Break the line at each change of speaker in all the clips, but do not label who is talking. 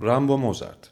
رامبو موزارت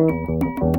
Música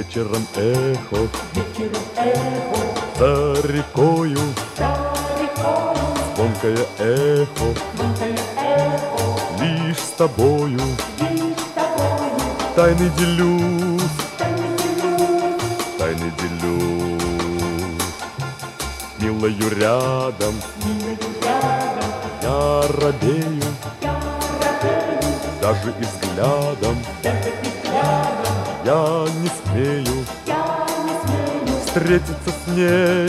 Вечером эхо, за рекою, звонкое эхо, лишь с тобою, тайны делюсь, тайны делюсь, милою рядом, я робею, даже и взглядом я не смею встретиться с ней,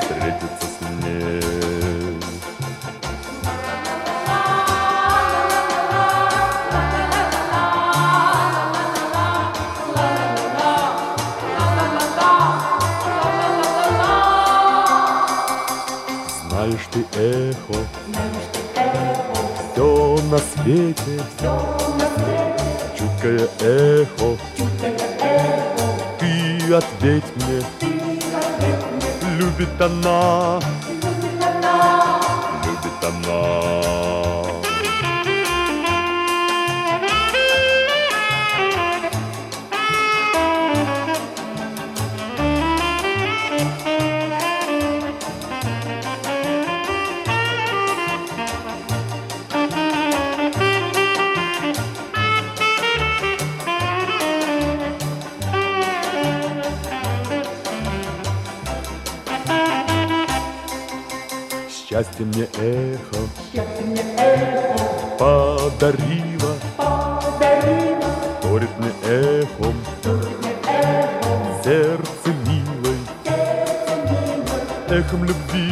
встретиться с ней. Знаешь ты эхо, все на свете, чуткое эхо, ты ответь мне, любит она, любит она. Счастье мне эхо подарила, Торит мне эхом сердце милой, эхом любви,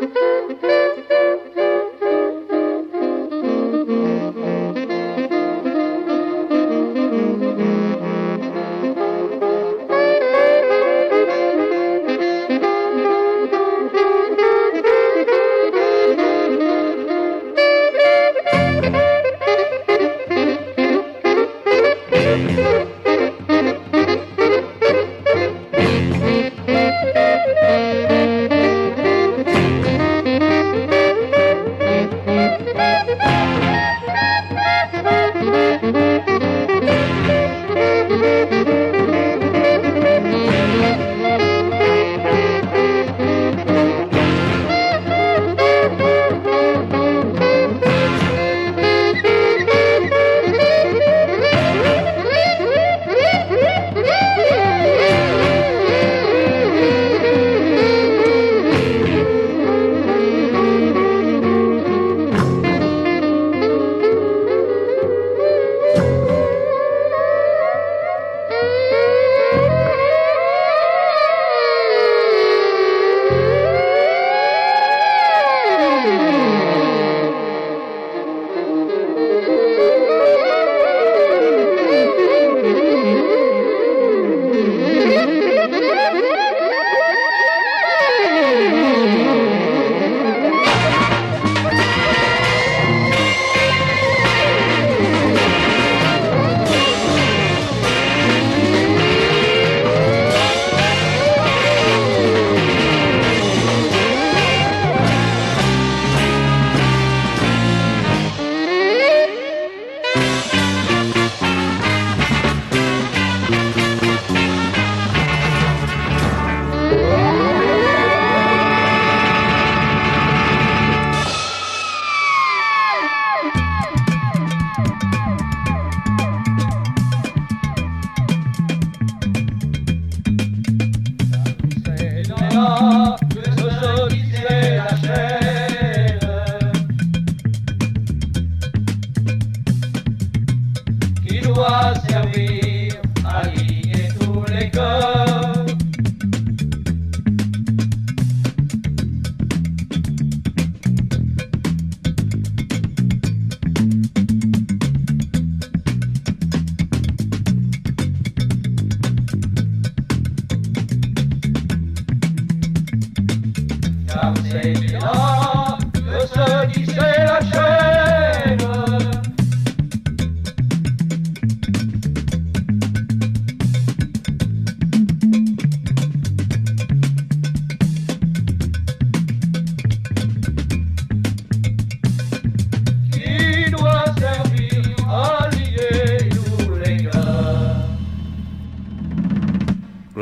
thank
you.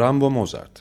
Rambo Mozart